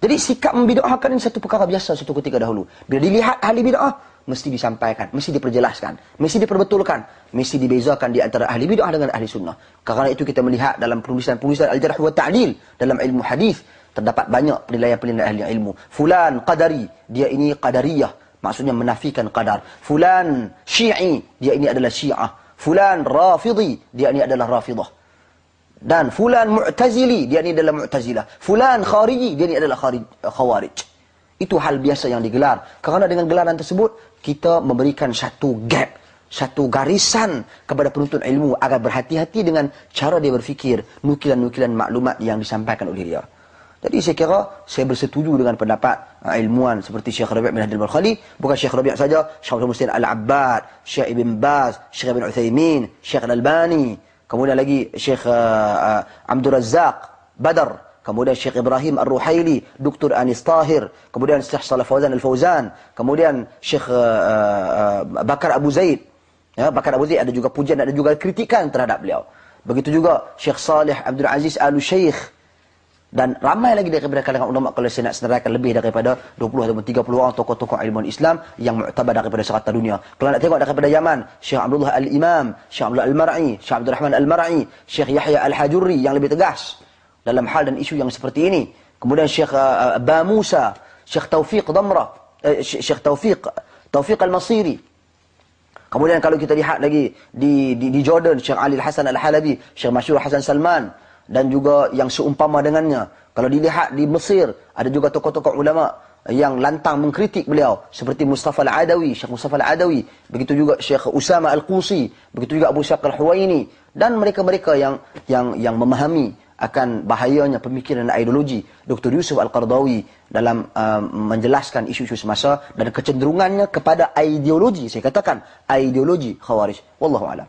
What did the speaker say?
Jadi sikap membid'ahkan ini satu perkara biasa satu ketika dahulu. Bila dilihat ahli bid'ah, mesti disampaikan, mesti diperjelaskan, mesti diperbetulkan, mesti dibezakan di antara ahli bid'ah dengan ahli sunnah. Karena itu kita melihat dalam penulisan-penulisan al-jarh wa ta'dil dalam ilmu hadis terdapat banyak penilaian-penilaian ahli ilmu. Fulan qadari, dia ini qadariyah, maksudnya menafikan qadar. Fulan syi'i, dia ini adalah syiah. Fulan rafidhi, dia ini adalah rafidah. Dan fulan mu'tazili, dia ini adalah mu'tazilah. Fulan khariji, dia ini adalah kharij, khawarij. Itu hal biasa yang digelar. Kerana dengan gelaran tersebut, kita memberikan satu gap, satu garisan kepada penuntut ilmu agar berhati-hati dengan cara dia berfikir, nukilan-nukilan maklumat yang disampaikan oleh dia. Jadi saya kira saya bersetuju dengan pendapat uh, ilmuwan seperti Syekh Rabi' bin Hadil Balkhali. Bukan Syekh Rabi' saja, Syekh Muslim Al-Abbad, Syekh Ibn Baz, Syekh Ibn Uthaymin, Syekh Al-Albani, kemudian lagi Syekh uh, uh, Abdul Razak Badar, kemudian Syekh Ibrahim Ar-Ruhaili, Dr. Anis Tahir, kemudian Syekh Salih Fauzan Al-Fauzan, kemudian Syekh uh, uh, Bakar Abu Zaid. Ya, Bakar Abu Zaid ada juga pujian, ada juga kritikan terhadap beliau. Begitu juga Syekh Salih Abdul Aziz Al-Syekh, dan ramai lagi daripada kalangan ulama kalau saya nak senaraikan lebih daripada 20 atau 30 orang tokoh-tokoh ilmu Islam yang muktabar daripada serata dunia. Kalau nak tengok daripada Yaman, Syekh Abdullah Al-Imam, Syekh Abdullah Al-Mar'i, Syekh Abdul Rahman Al-Mar'i, Syekh Yahya Al-Hajurri yang lebih tegas dalam hal dan isu yang seperti ini. Kemudian Syekh uh, Ba Musa, Syekh Taufiq Damra, uh, Syekh Taufiq Taufiq Al-Masiri. Kemudian kalau kita lihat lagi di di, di Jordan, Syekh Ali Al-Hasan Al-Halabi, Syekh Masyur Hasan Salman, dan juga yang seumpama dengannya. Kalau dilihat di Mesir, ada juga tokoh-tokoh ulama yang lantang mengkritik beliau. Seperti Mustafa Al-Adawi, Syekh Mustafa Al-Adawi. Begitu juga Syekh Usama Al-Qusi. Begitu juga Abu Syaq Al-Huwaini. Dan mereka-mereka yang yang yang memahami akan bahayanya pemikiran dan ideologi Dr. Yusuf Al-Qardawi dalam uh, menjelaskan isu-isu semasa dan kecenderungannya kepada ideologi saya katakan ideologi khawarij wallahu a'lam